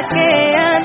pakaian